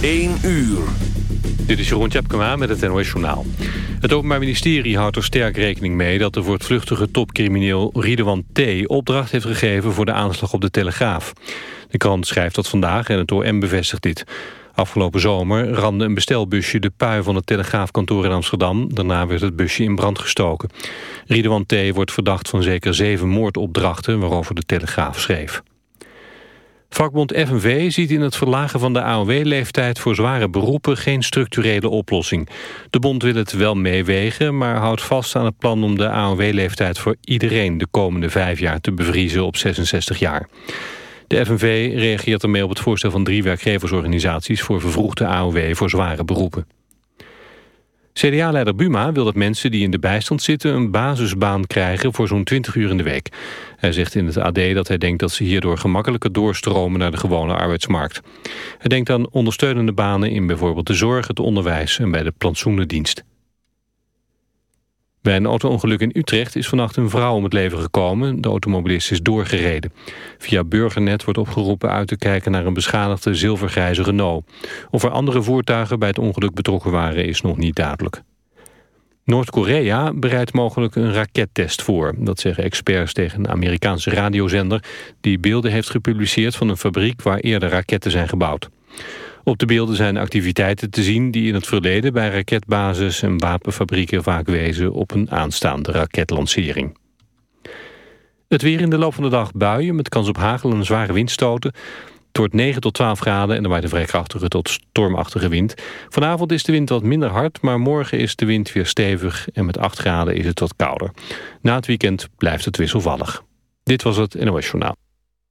1 uur. Dit is Jeroen Tjepkema met het NOS Journaal. Het Openbaar Ministerie houdt er sterk rekening mee... dat de voortvluchtige topcrimineel Ridwan T. opdracht heeft gegeven... voor de aanslag op de Telegraaf. De krant schrijft dat vandaag en het OM bevestigt dit. Afgelopen zomer ramde een bestelbusje de pui van het Telegraafkantoor in Amsterdam. Daarna werd het busje in brand gestoken. Ridwan T. wordt verdacht van zeker zeven moordopdrachten... waarover de Telegraaf schreef. Vakbond FNV ziet in het verlagen van de AOW-leeftijd voor zware beroepen geen structurele oplossing. De bond wil het wel meewegen, maar houdt vast aan het plan om de AOW-leeftijd voor iedereen de komende vijf jaar te bevriezen op 66 jaar. De FNV reageert ermee op het voorstel van drie werkgeversorganisaties voor vervroegde AOW voor zware beroepen. CDA-leider Buma wil dat mensen die in de bijstand zitten... een basisbaan krijgen voor zo'n 20 uur in de week. Hij zegt in het AD dat hij denkt dat ze hierdoor gemakkelijker doorstromen... naar de gewone arbeidsmarkt. Hij denkt aan ondersteunende banen in bijvoorbeeld de zorg, het onderwijs... en bij de plantsoenendienst. Bij een auto-ongeluk in Utrecht is vannacht een vrouw om het leven gekomen. De automobilist is doorgereden. Via Burgernet wordt opgeroepen uit te kijken naar een beschadigde zilvergrijze Renault. Of er andere voertuigen bij het ongeluk betrokken waren is nog niet duidelijk. Noord-Korea bereidt mogelijk een rakettest voor. Dat zeggen experts tegen een Amerikaanse radiozender... die beelden heeft gepubliceerd van een fabriek waar eerder raketten zijn gebouwd. Op de beelden zijn activiteiten te zien die in het verleden bij raketbases en wapenfabrieken vaak wezen op een aanstaande raketlancering. Het weer in de loop van de dag buien met kans op hagel en zware windstoten. Het wordt 9 tot 12 graden en er waait een vrij krachtige tot stormachtige wind. Vanavond is de wind wat minder hard, maar morgen is de wind weer stevig en met 8 graden is het wat kouder. Na het weekend blijft het wisselvallig. Dit was het NOS Journaal.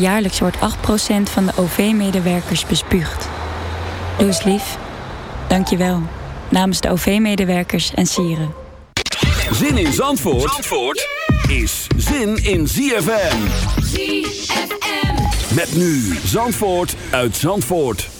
Jaarlijks wordt 8% van de OV-medewerkers bespuugd. Doe eens lief. Dank je wel. Namens de OV-medewerkers en sieren. Zin in Zandvoort, Zandvoort is zin in ZFM. ZFM. Met nu Zandvoort uit Zandvoort.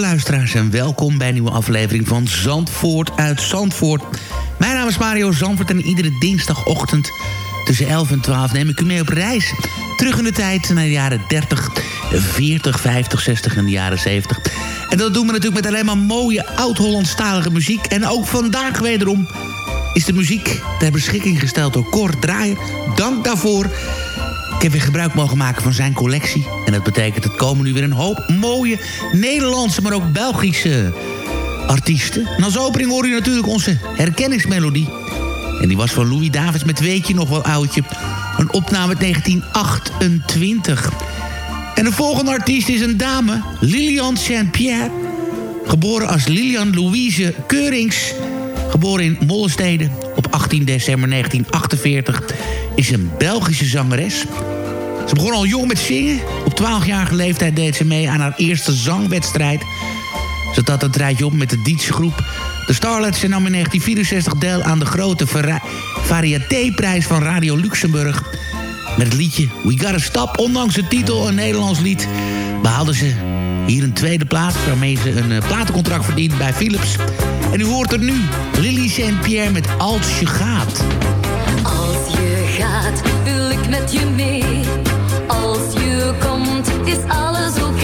Luisteraars en welkom bij een nieuwe aflevering van Zandvoort uit Zandvoort. Mijn naam is Mario Zandvoort en iedere dinsdagochtend tussen 11 en 12 neem ik u mee op reis. Terug in de tijd naar de jaren 30, 40, 50, 60 en de jaren 70. En dat doen we natuurlijk met alleen maar mooie oud-Hollandstalige muziek. En ook vandaag wederom is de muziek ter beschikking gesteld door Cor Draaier. Dank daarvoor. Ik heb weer gebruik mogen maken van zijn collectie. En dat betekent dat komen nu weer een hoop mooie Nederlandse, maar ook Belgische artiesten. En als opening hoor je natuurlijk onze herkenningsmelodie. En die was van Louis Davids met Weetje nog wel oudje. Een opname uit 1928. En de volgende artiest is een dame, Lilian Saint-Pierre. Geboren als Lilian Louise Keurings. Geboren in Mollestede op 18 december 1948 is een Belgische zangeres. Ze begon al jong met zingen. Op 12-jarige leeftijd deed ze mee aan haar eerste zangwedstrijd. Ze had een rijtje op met de Dietse groep. De Starlets nam in 1964 deel aan de grote vari- variétéprijs van Radio Luxemburg. Met het liedje We Gotta Stop, ondanks de titel een Nederlands lied... behaalde ze hier een tweede plaats... waarmee ze een eh, platencontract verdient bij Philips. En u hoort er nu Lily St. Pierre met Als je gaat. Gaat, wil ik met je mee. Als je komt, is alles oké.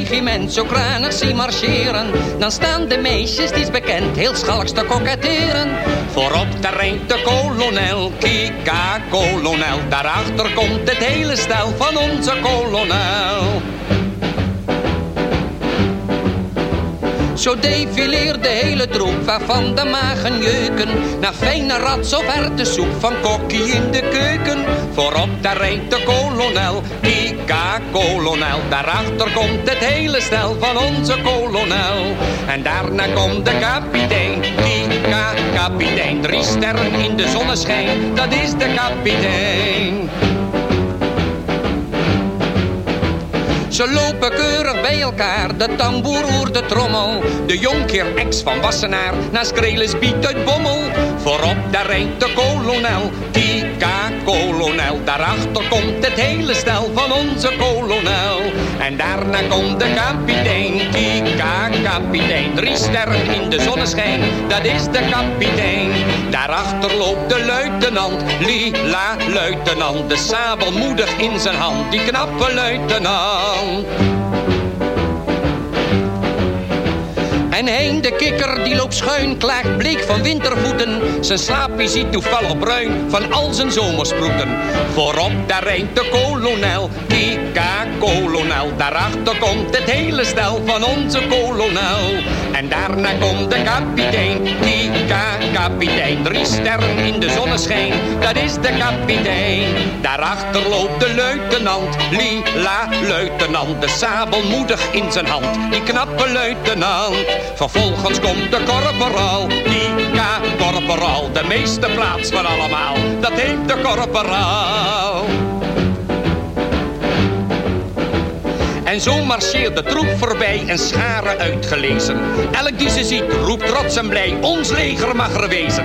Regiment zo kranig zien marcheren, dan staan de meisjes, die is bekend, heel schalks te koketteren. Voorop daar rijdt de kolonel, kika kolonel, daarachter komt het hele stel van onze kolonel. Zo defileert de hele troep waarvan de magen jeuken. Naar fijne rats of van kokkie in de keuken. Voorop daar rijdt de kolonel, Kika kolonel. Daarachter komt het hele stel van onze kolonel. En daarna komt de kapitein, Kika kapitein. Drie sterren in de zonneschijn, dat is de kapitein. Ze lopen keurig bij elkaar, de tamboer oert de trommel. De jonkheer ex van Wassenaar, naast Krelis biedt uit Bommel. Voorop daar rijdt de kolonel, Kika kolonel. Daarachter komt het hele stel van onze kolonel. En daarna komt de kapitein, Kika kapitein. Drie sterren in de zonneschijn, dat is de kapitein. Daarachter loopt de luitenant, lila luitenant. De sabel moedig in zijn hand, die knappe luitenant. En Hein de kikker die loopt schuin, klaagt bleek van wintervoeten. Zijn slaapje ziet toevallig bruin van al zijn zomersproeten. Voorop daar rijdt de kolonel, Kika kolonel. Daarachter komt het hele stel van onze kolonel. En daarna komt de kapitein, die kapitein. Drie sterren in de zonneschijn, dat is de kapitein. Daarachter loopt de luitenant, lila luitenant. De sabel moedig in zijn hand, die knappe luitenant. Vervolgens komt de korporaal, die korporaal. De meeste plaats van allemaal, dat heeft de korporaal. En zo marcheert de troep voorbij en scharen uitgelezen. Elk die ze ziet roept trots en blij, ons leger mag er wezen.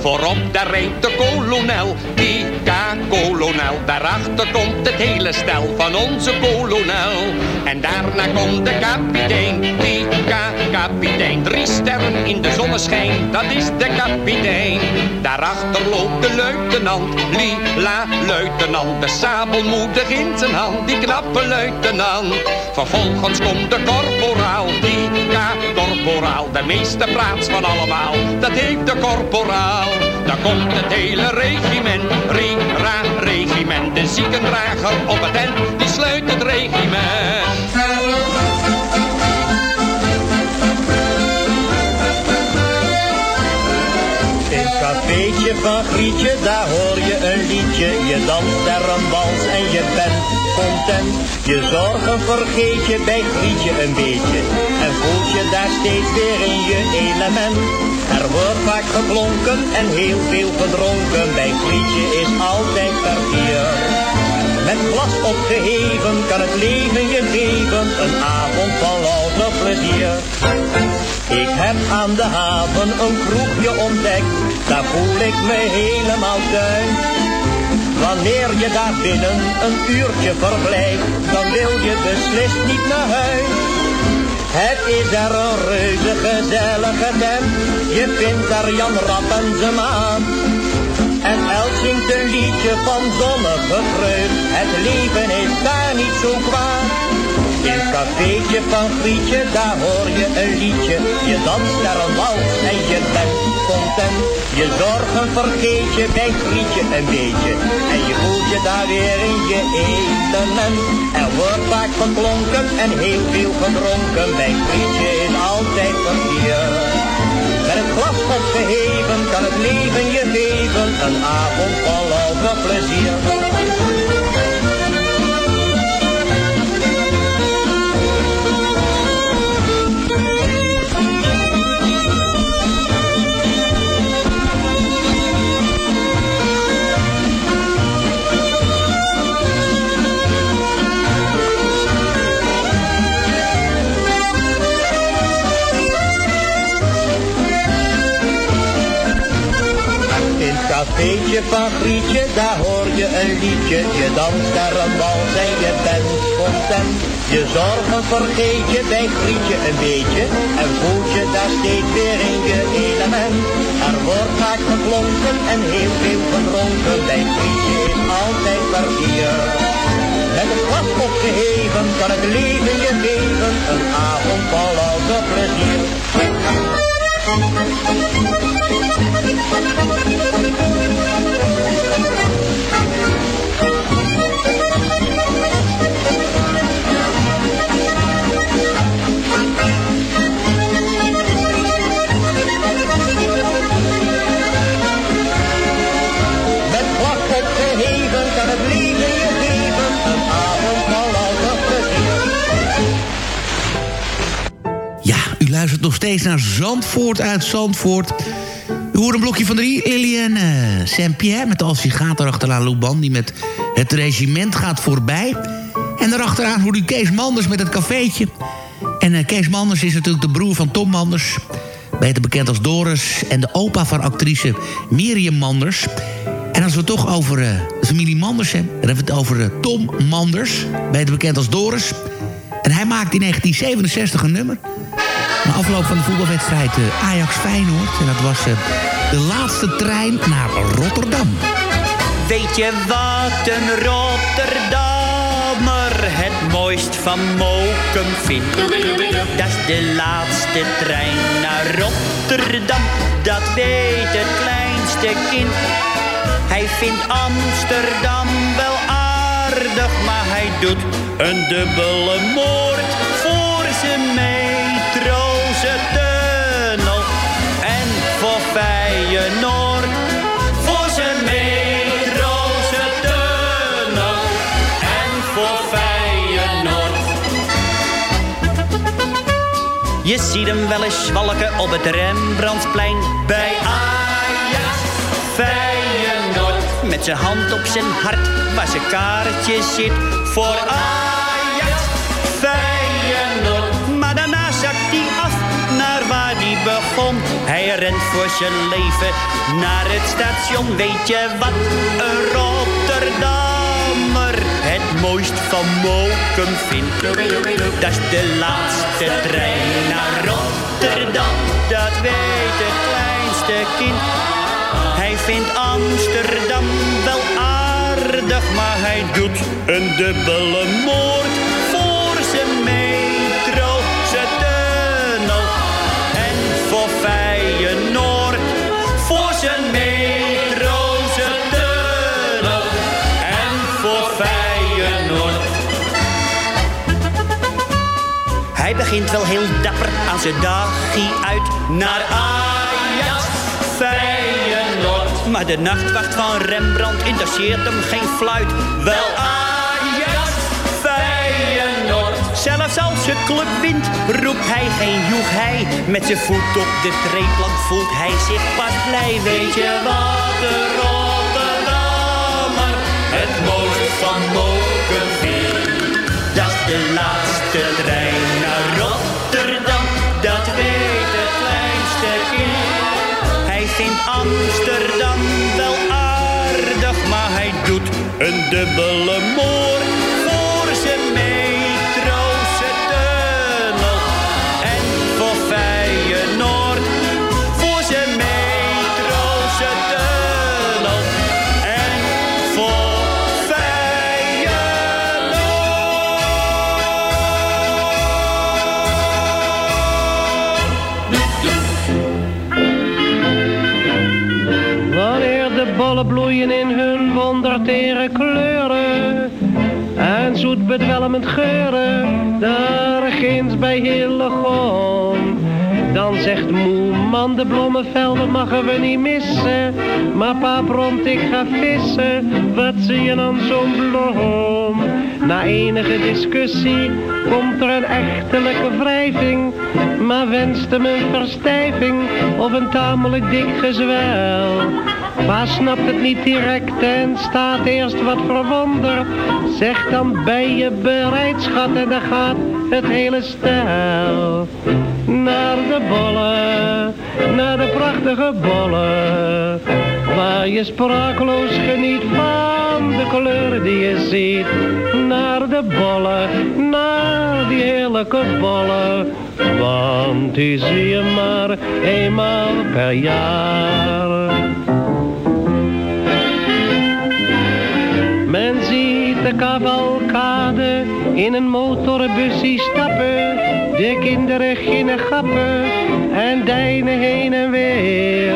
Voorop daar rijdt de kolonel, die K-kolonel. Daarachter komt het hele stel van onze kolonel. En daarna komt de kapitein, die K-kapitein. Drie sterren in de zonneschijn, dat is de kapitein. Daarachter loopt de luitenant, lila luitenant. De sabel moedig in zijn hand, die knappe luitenant. Vervolgens komt de korporaal, die K-korporaal. De meeste plaats van allemaal, dat heeft de korporaal. Dan komt het hele regiment, ri-ra regiment. De ziekendrager op het end, die sluit het regiment. Cafeetje van Grietje, daar hoor je een liedje. Je danst daar een wals en je bent content. Je zorgen vergeet je bij Grietje een beetje. En voelt je daar steeds weer in je element. Er wordt vaak geklonken en heel veel gedronken. Bij Grietje is altijd kwartier. Met glas opgeheven kan het leven je geven. Een avond van louter plezier. Ik heb aan de haven een kroegje ontdekt, daar voel ik me helemaal thuis. Wanneer je daar binnen een uurtje verblijft, dan wil je beslist niet naar huis. Het is er een reuze gezellige tent, je vindt daar Jan Rap en zijn maan. En Els zingt een liedje van zonnige vreugd, het leven is daar niet zo kwaad. In het cafeetje van Grietje, daar hoor je een liedje. Je danst daar een wals en je bent Je zorgen vergeet je bij Grietje een beetje. En je voelt je daar weer in je element. Er wordt vaak geklonken en heel veel gedronken. Bij Grietje is altijd plezier. Met het glas opgeheven kan het leven je geven. Een avond vol louter plezier. Cafeetje van Grietje, daar hoor je een liedje. Je danst daar een wals en je bent content. Je zorgen vergeet je bij Grietje een beetje. En voelt je daar steeds weer in je element. Er wordt vaak geklonken en heel veel gedronken. Bij Grietje is altijd kwartier. Met het glas opgeheven kan het leven je geven. Een avond vol plezier. Met luistert nog steeds naar Zandvoort uit Zandvoort. U hoort een blokje van drie. Lilian eh Saint-Pierre met Als je gaat erachteraan die met het regiment gaat voorbij. En daarachteraan hoort u Kees Manders met het cafeetje. En eh, Kees Manders is natuurlijk de broer van Tom Manders... beter bekend als Doris... en de opa van actrice Miriam Manders... En als we het toch over eh, de familie Manders hebben... dan hebben we het over eh, Tom Manders, beter bekend als Doris. En hij maakte in 1967 een nummer... Afloop van de voetbalwedstrijd eh, Ajax-Feyenoord. En dat was eh, de laatste trein naar Rotterdam. Weet je wat een Rotterdammer het mooist van Mokum vindt? Dat is de laatste trein naar Rotterdam. Dat weet het kleinste kind. Hij vindt Amsterdam wel aardig, maar hij doet een dubbele moord voor zijn Boze Tunnel en voor Feyenoord. Voor zijn de Tunnel en voor Feyenoord. Je ziet hem wel eens zwalken op het Rembrandtplein bij Ajax Feyenoord. Met zijn hand op zijn hart waar zijn kaartje zit voor Ajax. Hij rent voor zijn leven naar het station. Weet je wat een Rotterdammer het mooist van Mokum vindt? Dat is de laatste trein naar Rotterdam. Dat weet het kleinste kind. Hij vindt Amsterdam wel aardig, maar hij doet een dubbele moord begint wel heel dapper aan zijn dagie uit naar Ajax Feyenoord. Maar de nachtwacht van Rembrandt interesseert hem geen fluit. Wel Ajax Feyenoord. Zelfs als je club wint, roept hij geen joeg hij. Met zijn voet op de treeplank voelt hij zich pas blij. Weet je wat de Rotterdammer het mooiste van mogen vindt? De laatste trein vindt Amsterdam wel aardig, maar hij doet een dubbele moord bedwelmend geuren, daar ginds bij Hillegom. Dan zegt moe man, de bloemenvelden mogen we niet missen. Maar pa bromt, ik ga vissen, wat zie je dan zo'n bloem? Na enige discussie komt er een echtelijke wrijving. Maar wenst hem een verstijving of een tamelijk dik gezwel. Pa snapt het niet direct en staat eerst wat verwonderd. Zegt dan ben je bereid schat en dan gaat het hele stel. Naar de bollen, naar de prachtige bollen. Waar je sprakeloos geniet van de kleuren die je ziet. Naar de bollen, naar die heerlijke bollen. Want die zie je maar eenmaal per jaar. In een motorbusje stappen. De kinderen ginnen gappen en deinen heen en weer.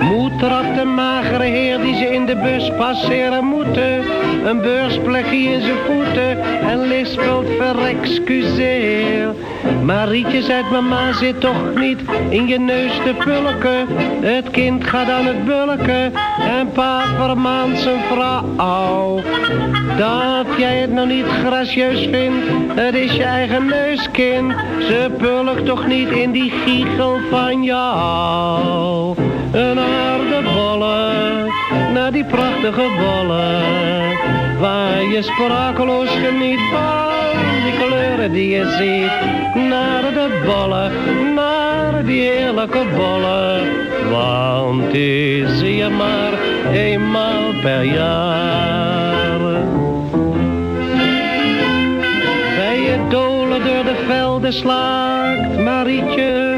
Moed trapt de magere heer die ze in de bus passeren moeten. Een beursplekje in zijn voeten en lispelt verexcuseer. Marietje zegt mama zit toch niet in je neus te pulken. Het kind gaat aan het bulken en pa vermaant zijn vrouw. Dat jij het nou niet gracieus vindt, het is je eigen neuskind. Ze pulkt toch niet in die giegel van jou. Naar de bollen, naar die prachtige bollen. Waar je sprakeloos geniet van die kleuren die je ziet. Naar de bollen, naar die heerlijke bollen. Want die zie je maar eenmaal per jaar. Bij je dolen door de velden slaakt Marietje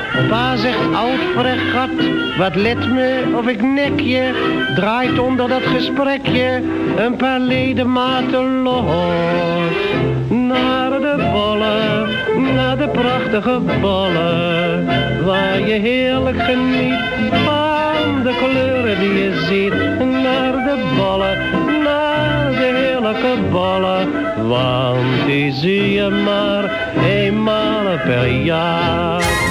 Pa zegt oud fregat, wat let me of ik nek je. Draait onder dat gesprekje een paar ledematen los. Naar de bollen, naar de prachtige bollen. Waar je heerlijk geniet van de kleuren die je ziet. Naar de bollen, naar de heerlijke bollen. Want die zie je maar eenmaal per jaar.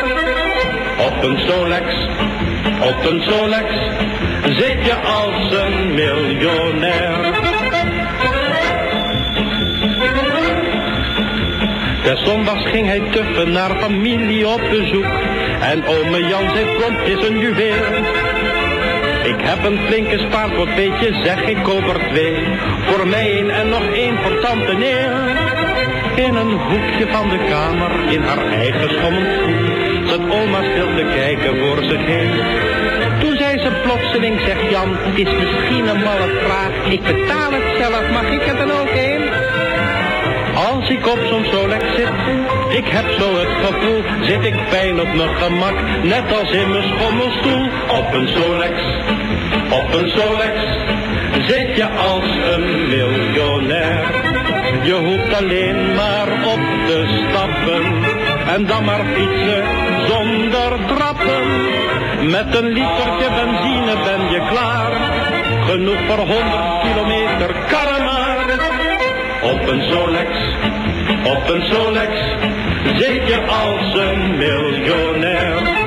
Op een Solex, op een Solex, zit je als een miljonair. Des zondags ging hij tuffen naar familie op bezoek. En ome Jan zei, kom, het is een juweel. Ik heb een flinke spaarpot, weet je, zeg ik koop er twee. Voor mij één en nog één voor tante Neel. In een hoekje van de kamer, in haar eigen schommelstoel, zat oma stil te kijken voor zich heen. Toen zei ze plotseling, zegt Jan, het is misschien een malle vraag, ik betaal het zelf, mag ik er dan ook een? Als ik op zo'n Solex zit, ik heb zo het gevoel, zit ik fijn op mijn gemak, net als in mijn schommelstoel. Op een Solex, op een Solex, zit je als een miljonair. Je hoeft alleen maar op te stappen, en dan maar fietsen zonder trappen. Met een litertje benzine ben je klaar, genoeg voor 100 kilometer karren maar. Op een Solex, op een Solex, zit je als een miljonair.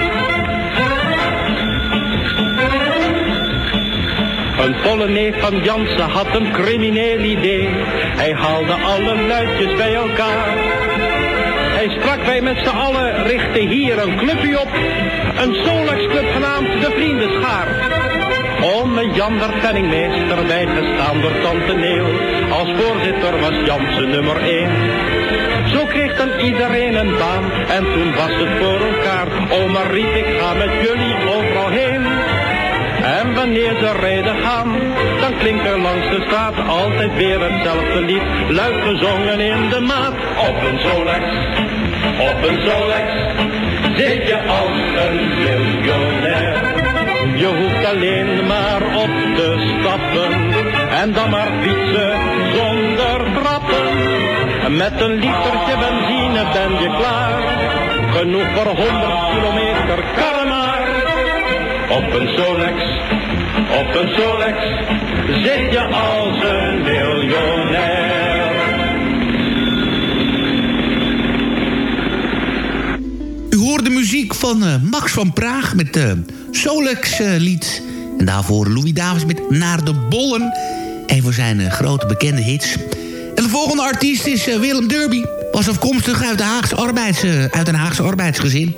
Een volle neef van Jansen had een crimineel idee. Hij haalde alle luidjes bij elkaar. Bij met z'n allen, richtte hier een clubje op. Een Solex-club genaamd de Vriendenschaar. Ome Jan werd penningmeester bijgestaan door tante Neel. Als voorzitter was Jansen nummer 1. Zo kreeg dan iedereen een baan en toen was het voor elkaar. Oma riep ik ga met jullie overal heen. En wanneer ze rijden gaan, dan klinkt er langs de straat altijd weer hetzelfde lied. Luid gezongen in de maat. Op een Solex, op een Solex, zit je als een miljonair. Je hoeft alleen maar op te stappen en dan maar fietsen zonder trappen. Met een litertje benzine ben je klaar, genoeg voor 100 kilometer karren maar. Op een Solex, op een Solex, zit je als een miljonair. Van eh, Max van Praag met de Solex eh, lied. En daarvoor Louis Davis met Naar de Bollen. Een van zijn grote bekende hits. En de volgende artiest is Willem Derby. Was afkomstig uit, de Haagse arbeids, uit een Haagse arbeidsgezin.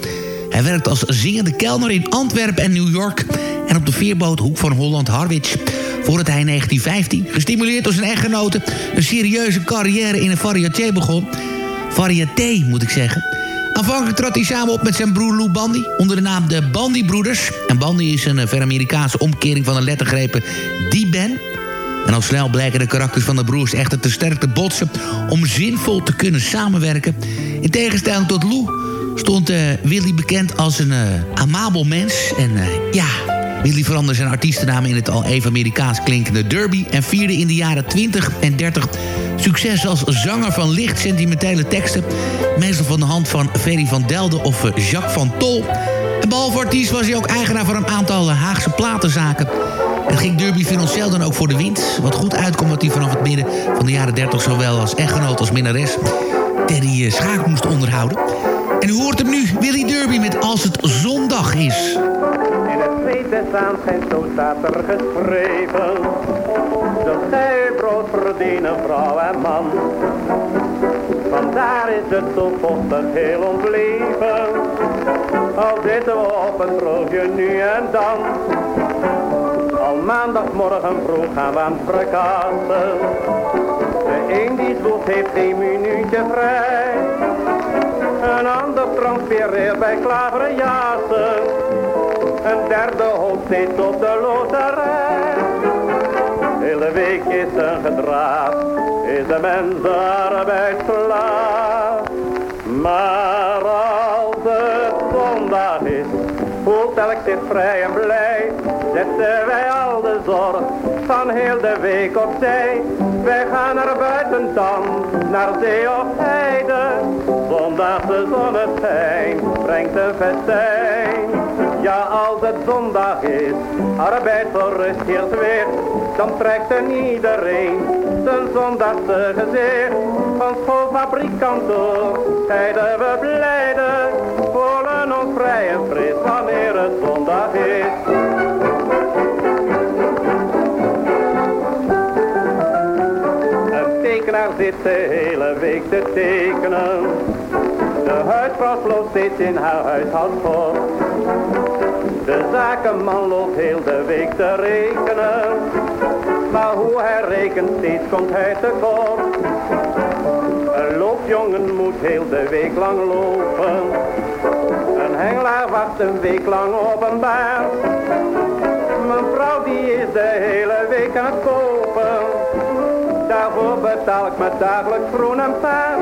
Hij werkt als zingende kelner in Antwerpen en New York... en op de veerboot Hoek van Holland-Harwich... voordat hij in 1915, gestimuleerd door zijn echtgenote... een serieuze carrière in een variété begon. Variété, moet ik zeggen. Aanvankelijk trad hij samen op met zijn broer Lou Bandy... onder de naam de Bandy Broeders. En Bandy is een eh, ver-Amerikaanse omkering van de lettergrepen die ben... En al snel blijken de karakters van de broers echter te sterk te botsen... om zinvol te kunnen samenwerken. In tegenstelling tot Lou stond eh, Willy bekend als een eh, amabel mens. En ja, Willy veranderde zijn artiestennaam in het al even Amerikaans klinkende Derby... en vierde in de jaren 20 en 30 succes als zanger van licht sentimentele teksten... meestal van de hand van Ferry van Delden of eh, Jacques van Tol... En behalve artiest was hij ook eigenaar van een aantal eh, Haagse platenzaken. Het ging Derby financieel dan ook voor de wind. Wat goed uitkomt dat hij vanaf het midden van de jaren 30... zowel als echtgenoot als minnares Terry eh, Schaak moest onderhouden. En u hoort hem nu, Willy Derby met Als het zondag is. Des aanschijns, zo staat er geschreven. Zult gij brood verdienen, vrouw en man. Vandaar is het zo vochtig heel ons leven. Al zitten we op een nu en dan. Al maandagmorgen vroeg gaan we aan verkassen. De een die zwoegt heeft geen minuutje vrij. Een ander transfereert bij klaverjassen. Een derde hoopt steeds op de loterij. Hele week is een gedraaf, is de mens arbeidsslaaf. Maar als het zondag is, voelt elk zich vrij en blij. Zetten wij al de zorg van heel de week opzij. Wij gaan naar buiten dan, naar zee of heide. Zondagse zonneschijn brengt een festijn. Het zondag is, arbeid voor rust hier weer, dan trekt er iedereen zijn zondagse gezicht. Van schoolfabrikant door, tijden we blijden, voelen ons vrij en fris wanneer het zondag is. Tekenaar zit de hele week te tekenen. De huisvrouw sloopt steeds in haar huishoudsport. De zakenman loopt heel de week te rekenen. Maar hoe hij rekent, steeds komt hij tekort. Een loopjongen moet heel de week lang lopen. Een hengelaar wacht een week lang op een baan. Mijn vrouw die is de hele week aan het kopen. Daarvoor betaal ik me dagelijks groen en paard.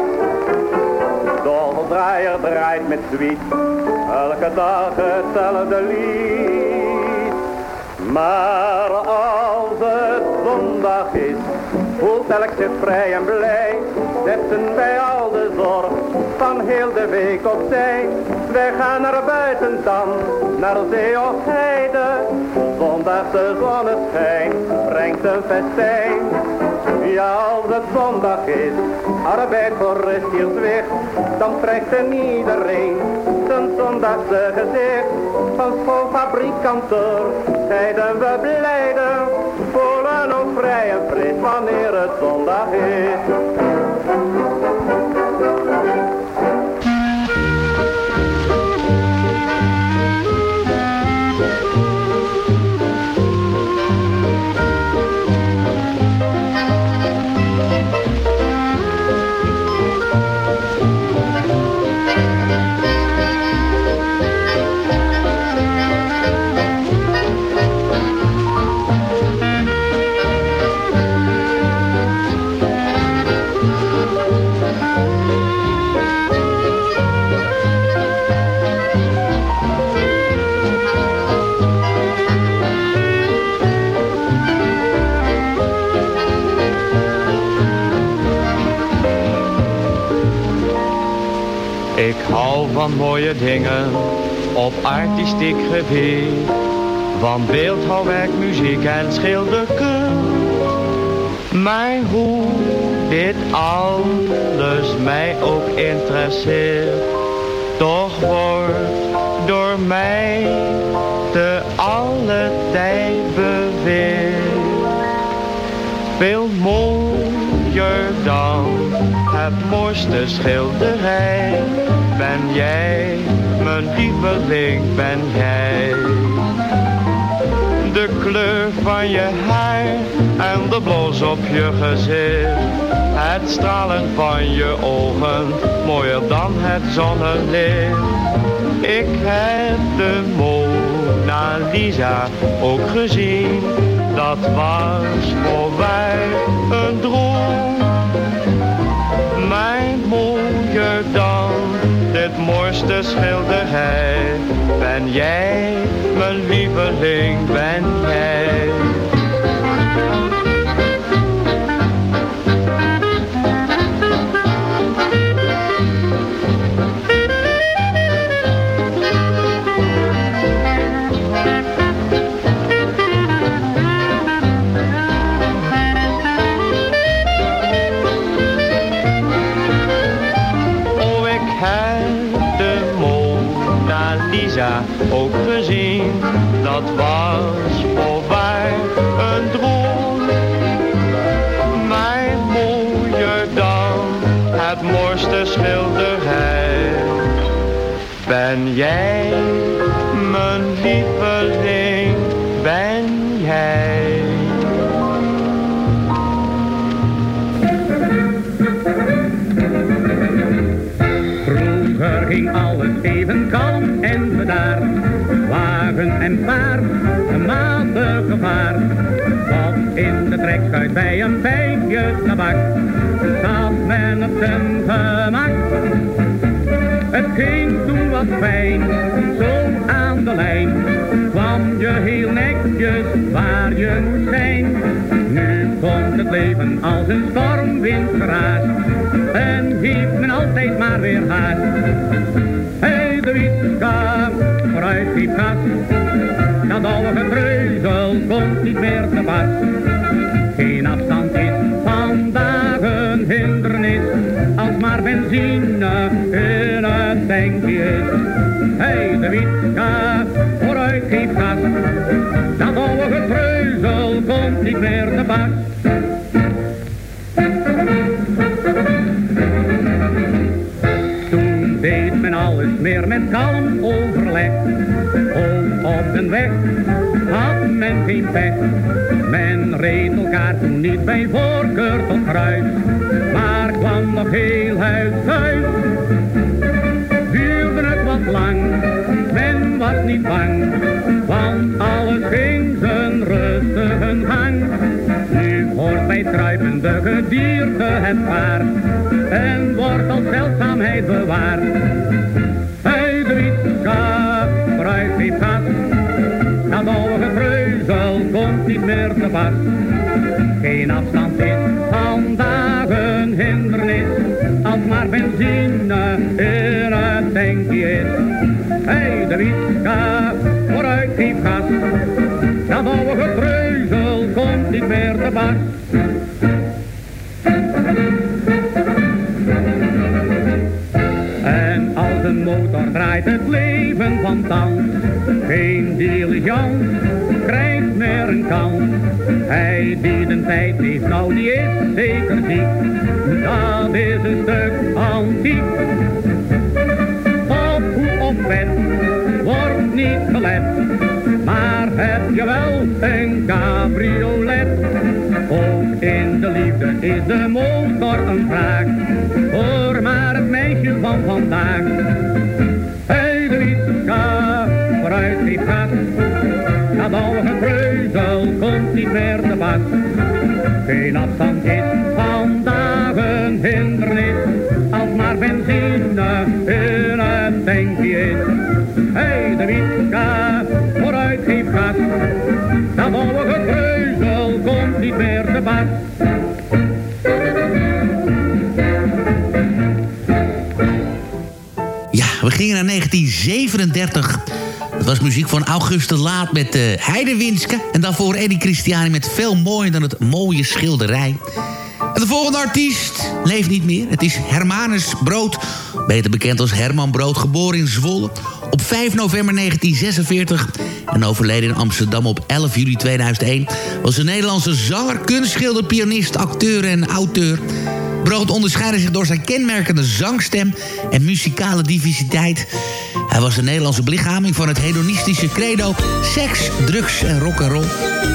Doldraaier draait met zwiet, elke dag hetzelfde lied. Maar als het zondag is, voelt elk zich vrij en blij. Zetten wij al de zorg van heel de week opzij. Wij gaan naar buiten dan, naar zee of heide. Zondagse zonneschijn brengt een festijn. Ja, als het zondag is, arbeid voor rust hier zwicht, dan trekt er iedereen zijn zondagse gezicht. Van schoolfabrikanten zeiden we blijden, voelen ons vrij en fris wanneer het zondag is. Artistiek gebied. Van beeldhouwwerk, muziek en schilderkunst. Maar hoe dit alles mij ook interesseert. Toch wordt door mij te alle tijd beweert. Veel mooier dan het mooiste schilderij. Ben jij, mijn lieveling, ben jij. De kleur van je haar en de blos op je gezicht. Het stralen van je ogen, mooier dan het zonnelicht. Ik heb de Mona Lisa ook gezien. Dat was voor mij een droom. Mijn mooier dan dit mooiste schilderij. Ben jij, mijn lieveling, ben jij. Paard, een matig gevaar. Tot in de trekschuit bij een pijpje tabak. Zat men op zijn gemak. Het ging toen wat fijn, zo aan de lijn. Kwam je heel netjes waar je moest zijn. Nu komt het leven als een stormwind geraast. En heeft men altijd maar weer haast. Hey, de wieska, vooruit die gas. Getreuzel komt niet meer te pas. Geen afstand is vandaag een hindernis. Als maar benzine in het tankje is. Hey, de wieska, vooruit geef gas. Dat oude getreuzel komt niet meer te pas. Toen deed men alles meer met kalm overleg. Op den weg had men geen pech. Men reed elkaar toen niet bij voorkeur tot kruis. Maar kwam nog heel huis thuis. Duurde het wat lang, men was niet bang. Want alles ging zijn rustige gang. Nu hoort bij kruipende gedierte het paard. En wordt als zeldzaamheid bewaard. Geen afstand is vandaag een hindernis. Als maar benzine in het tankje is. Hey, de wieska, vooruit geef gas. Dat oude getreuzel komt niet meer te pas. Motor draait het leven van thans. Geen diligent een. Hij die de tijd heeft, nou die is zeker ziek. Dat is een stuk antiek. Op hoe of wet wordt niet gelet. Maar heb je wel een cabriolet? Ook in de liefde is de motor een vraag. Hoor maar het meisje van vandaag. Hey, de wieska, vooruit die getreuzel komt niet meer te. Geen afstand is vandaag een hindernis. Als maar benzine in het tankje is. Hey, de wieska, vooruit geef gas. Dat oude getreuzel komt niet meer te pas. Ja, we gingen naar 1937. Dat was muziek van August de Laat met uh, Heidewinske. En daarvoor Eddie Christiani met veel mooier dan het mooie schilderij. En de volgende artiest leeft niet meer. Het is Hermanus Brood. Beter bekend als Herman Brood, geboren in Zwolle op 5 november 1946. En overleden in Amsterdam op 11 juli 2001... was een Nederlandse zanger, kunstschilder, pianist, acteur en auteur... Brood onderscheidde zich door zijn kenmerkende zangstem en muzikale diversiteit. Hij was een Nederlandse belichaming van het hedonistische credo... seks, drugs en rock'n'roll.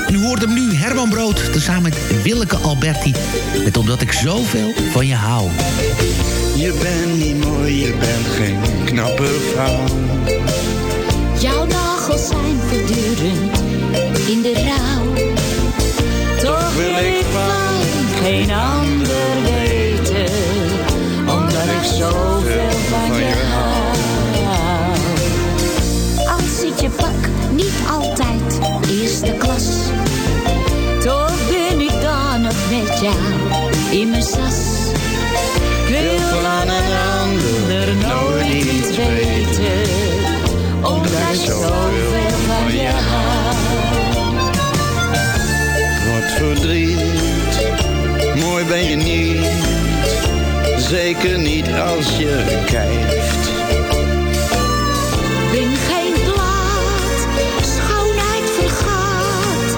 En u hoort hem nu, Herman Brood, tezamen met Willeke Alberti... met Omdat ik zoveel van je hou. Je bent niet mooi, je bent geen knappe vrouw. Jouw nagels zijn voortdurend in de rouw. Toch wil ik van geen ander ik zoveel van je hou. Al zit je pak niet altijd eerste klas, toch ben ik dan nog met jou in mijn sas. Ik wil van een ander nooit iets weten, omdat ik zoveel van je hou. Wat verdriet, mooi ben je niet. Zeker niet als je kijkt. Ben geen plaat, schoonheid vergaat.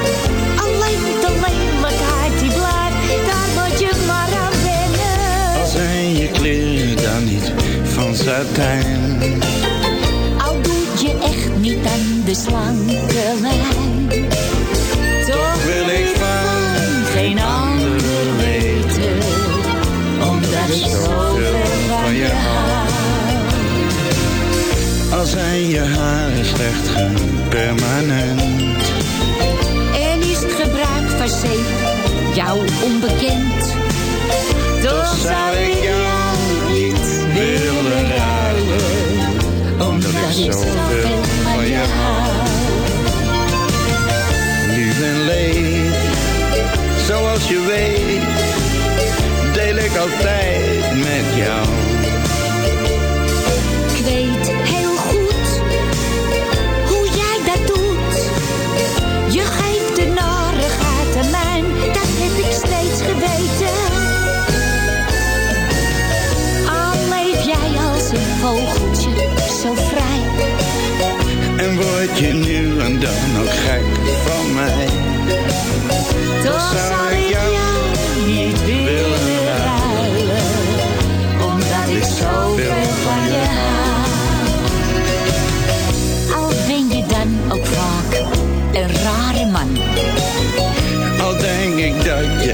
Alleen de lelijkheid die blijft, daar moet je maar aan wennen. Al zijn je kleren dan niet van satijn. Al doet je echt niet aan de slanke lijn. Zijn je haren slecht permanent. En is het gebruik van zeep jou onbekend? Toch zou ik jou niet willen ruilen, omdat ik zoveel van je hou. Lief en leed, zoals je weet, deel ik altijd met jou. Je nu en dan ook gek van mij. Toch zal ik jou niet willen ruilen, omdat ik zoveel van je hou. Al ben je dan ook vaak een rare man. Al denk ik dat je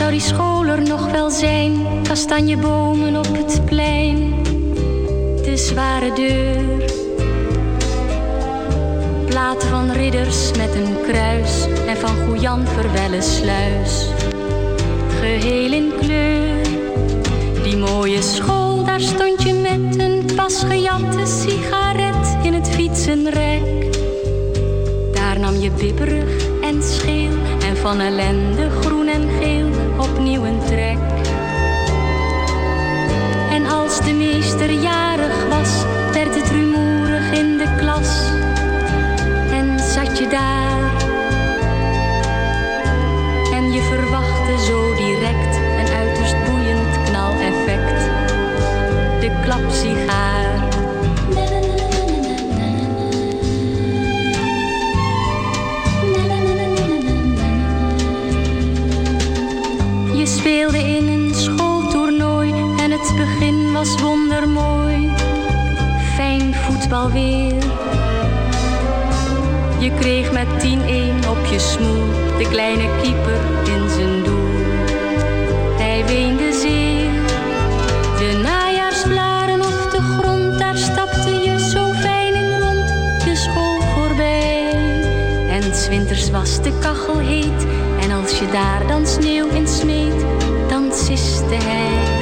zou die school er nog wel zijn? Kastanjebomen op het plein. De zware deur. Plaat van ridders met een kruis. En van Goejan verwelle sluis. Geheel in kleur. Die mooie school, daar stond je met een pas gejatte sigaret in het fietsenrek. Daar nam je bibberig en scheel van ellende, groen en geel, opnieuw een trek. En als de meester jarig was, werd het rumoerig in de klas. En zat je daar. En je verwachtte zo direct een uiterst boeiend knaleffect. De klapsigaar begin was wondermooi. Fijn voetbal weer. Je kreeg met 10-1 op je smoel de kleine keeper in zijn doel. Hij weende zeer. De najaarsblaren op de grond, daar stapte je zo fijn in rond de school voorbij. En 's winters was de kachel heet. En als je daar dan sneeuw in smeet, dan siste hij.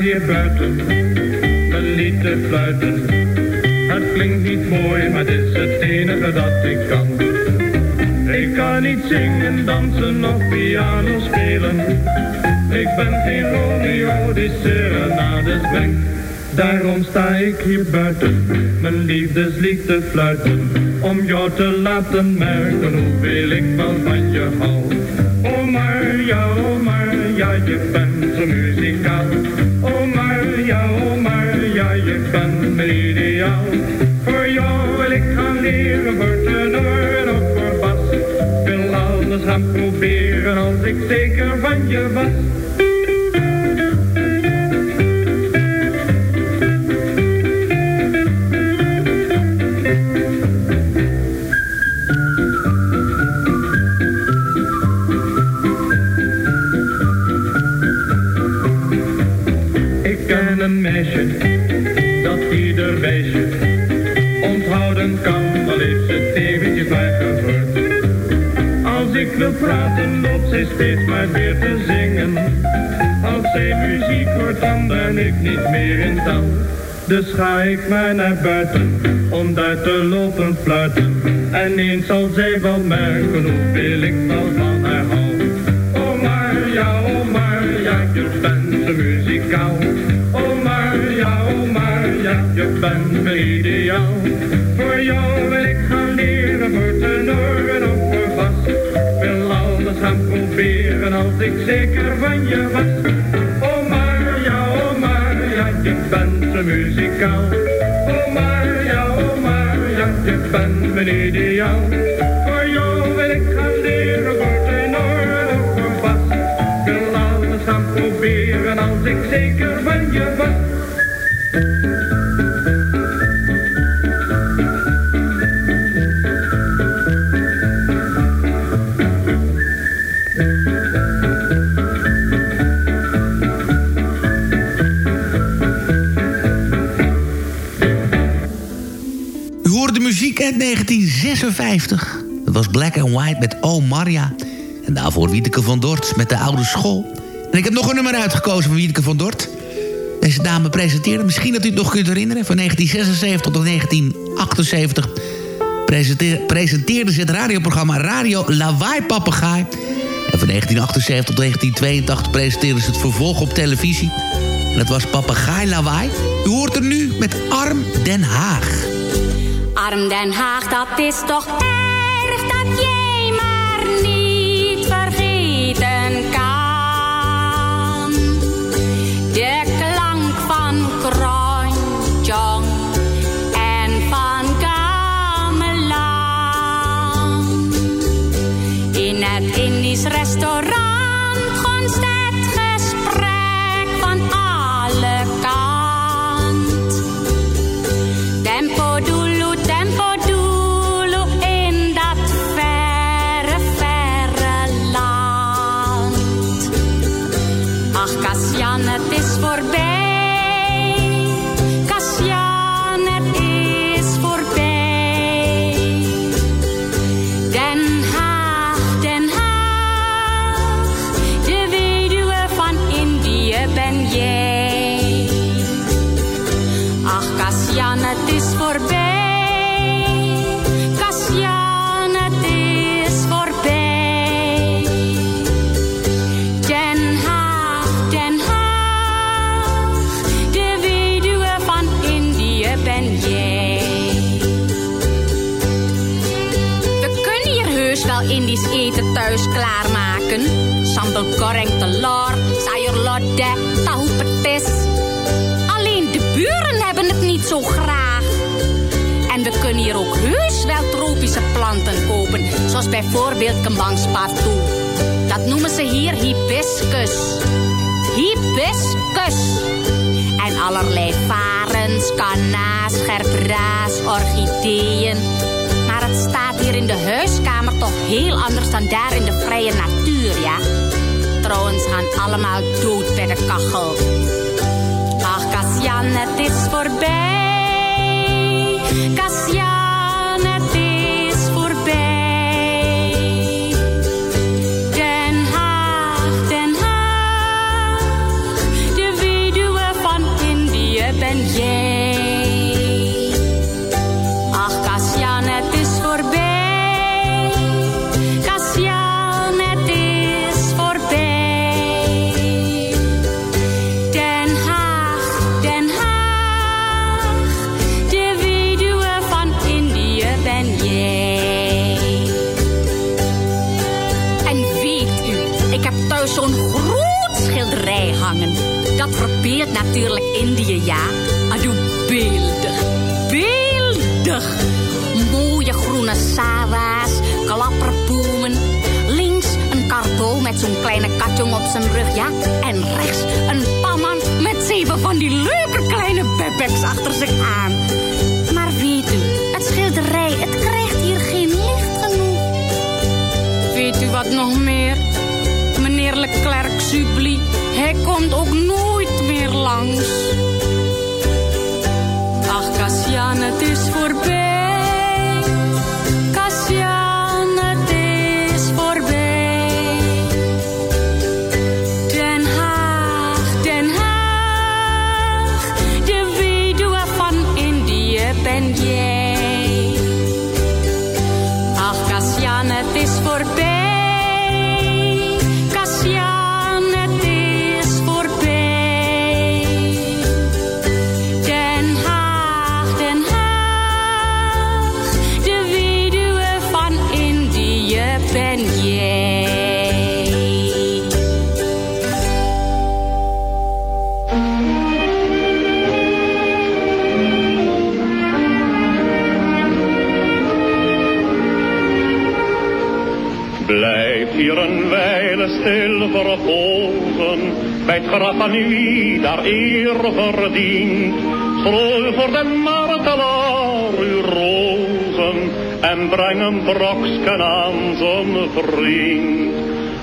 Hier buiten, mijn lied te fluiten. Het klinkt niet mooi, maar het is het enige dat ik kan. Ik kan niet zingen, dansen of piano spelen. Ik ben geen Romeo die serenades brengt. Daarom sta ik hier buiten, mijn liefdeslied te fluiten. Om jou te laten merken hoeveel ik wel van je hou. Oh Marja, oh Marja, je bent zo muzikaal. Voor jou wil ik gaan leren, voor tenor en ook voor bas. Wil alles gaan proberen als ik zeker van je was. Ik Praten, loopt zij steeds maar weer te zingen. Als zij muziek hoort, dan ben ik niet meer in touw. Dus ga ik maar naar buiten, om daar te lopen fluiten. En eens zal zij wel merken hoeveel ik wel van haar hou. Oh Marja, oh Marja, je bent zo muzikaal. Oh Marja, oh Marja, je bent mijn ideaal. Voor jou als ik zeker van je was. Oh Marja, oh Marja, je bent zo muzikaal. Oh Marja, oh Marja, je bent mijn ideaal. Was Black and White met Oh Maria. En daarvoor Wieteke van Dort met de oude school. En ik heb nog een nummer uitgekozen van Wieteke van Dort. Deze dame presenteerde, misschien dat u het nog kunt herinneren... van 1976 tot 1978 presenteer- presenteerde ze het radioprogramma Radio Lawaai Papegaai. En van 1978 tot 1982 presenteerde ze het vervolg op televisie. En dat was Papegaai Lawaai. U hoort er nu met Arm Den Haag. Arm Den Haag, dat is toch Cristo klaarmaken. Sambal goreng telur, sayur lodeh, tahu petis. Alleen de buren hebben het niet zo graag. En we kunnen hier ook heus wel tropische planten kopen. Zoals bijvoorbeeld kembangspartu. Dat noemen ze hier hibiscus. Hibiscus. En allerlei varens, kanna's, gerbraas, orchideeën. Staat hier in de huiskamer toch heel anders dan daar in de vrije natuur, ja? Trouwens gaan allemaal dood bij de kachel. Ach, Kasjan, het is voorbij. Op zijn rug, ja. En rechts een pamman met zeven van die leuke kleine bebeks achter zich aan. Maar weet u, het schilderij, het krijgt hier geen licht genoeg. Weet u wat nog meer? Meneer Leclerc Subli, hij komt ook nooit meer langs. Ach, Cassian, het is voorbij. Daar eer verdient. Strooi voor de martelaar uw rozen, en breng een broksken aan zijn vriend.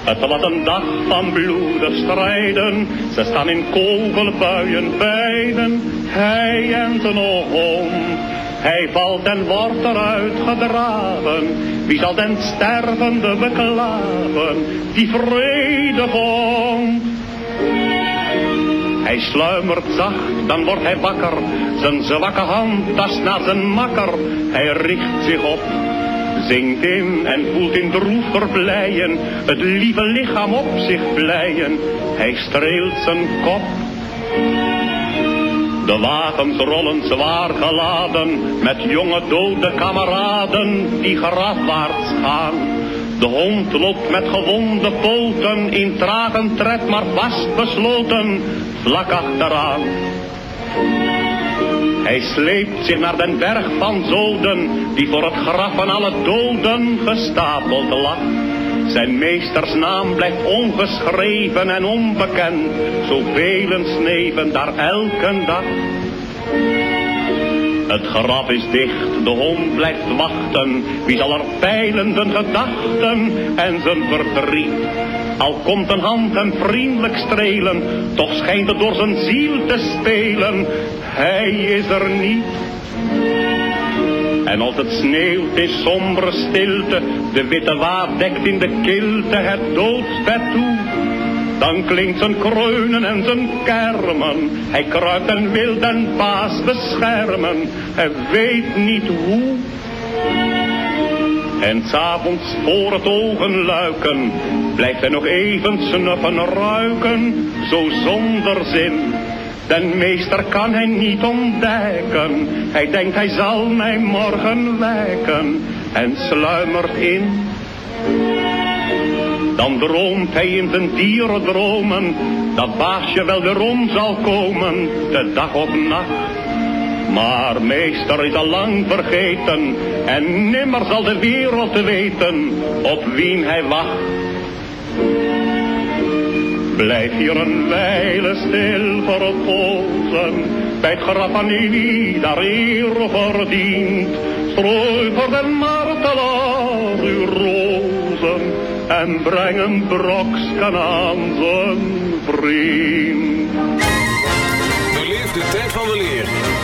Het was een dag van bloedig strijden, ze staan in kogelbuien beiden, hij en zijn oom. Hij valt en wordt eruit gedragen. Wie zal den stervende beklagen? Die vrede vond. Hij sluimert zacht, dan wordt hij wakker. Zijn zwakke hand tast naar zijn makker. Hij richt zich op, zingt in en voelt in droef verbleien. Het lieve lichaam op zich vleien. Hij streelt zijn kop. De wagens rollen zwaar geladen met jonge dode kameraden die grafwaarts gaan. De hond loopt met gewonde poten in trage tred maar vast besloten vlak achteraan. Hij sleept zich naar den berg van zoden die voor het graf van alle doden gestapeld lag. Zijn meesters naam blijft ongeschreven en onbekend, zoveel sneven daar elke dag. Het graf is dicht, de hond blijft wachten. Wie zal er peilen zijn gedachten en zijn verdriet? Al komt een hand hem vriendelijk strelen, toch schijnt het door zijn ziel te spelen. Hij is er niet. En als het sneeuwt is sombere stilte, de witte waad dekt in de kilte het doodsbed toe. Dan klinkt zijn kreunen en zijn kermen, hij kruipt en wil den baas beschermen, hij weet niet hoe. En s'avonds voor het ogen luiken, blijft hij nog even snuffen ruiken, zo zonder zin. Den meester kan hij niet ontdekken. Hij denkt hij zal mij morgen wekken en sluimert in. Dan droomt hij in zijn dierendromen dat baasje wel weer om zal komen, de dag of nacht. Maar meester is al lang vergeten en nimmer zal de wereld weten op wien hij wacht. Blijf hier een wijle stil verpozen, bij het graf van wie daar eer verdient. Strooi voor de martelaar uw rozen en breng een broksken aan zijn vriend. De tijd van weleer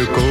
je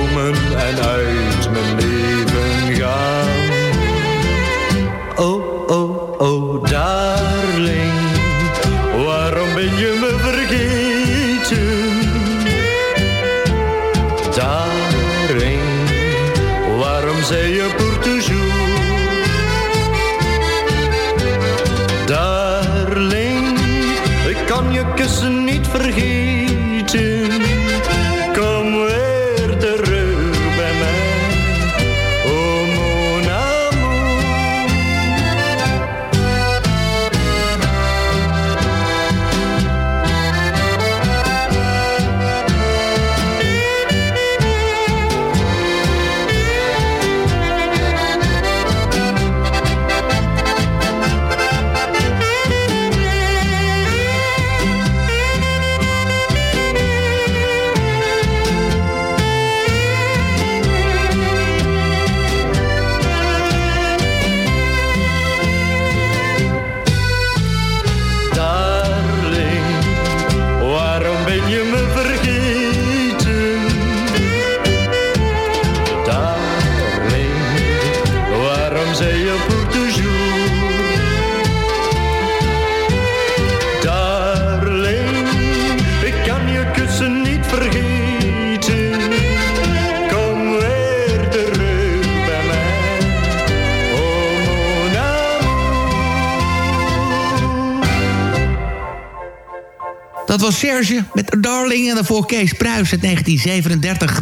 en daarvoor Kees Pruis uit 1937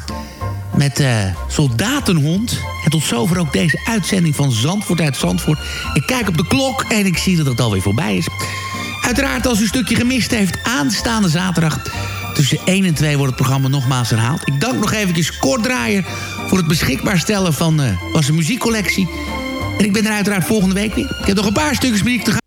met eh, Soldatenhond. En tot zover ook deze uitzending van Zandvoort uit Zandvoort. Ik kijk op de klok en ik zie dat het alweer voorbij is. Uiteraard als u een stukje gemist heeft, aanstaande zaterdag... tussen 1 en 2 wordt het programma nogmaals herhaald. Ik dank nog eventjes Kort Draaier voor het beschikbaar stellen van, eh, van zijn muziekcollectie. En ik ben er uiteraard volgende week weer. Ik heb nog een paar stukjes muziek te gaan.